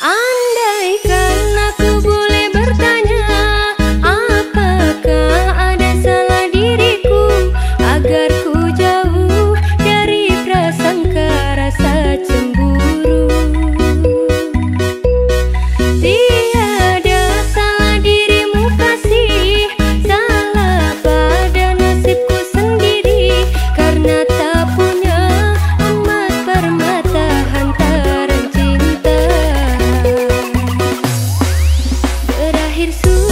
I'm akhir suara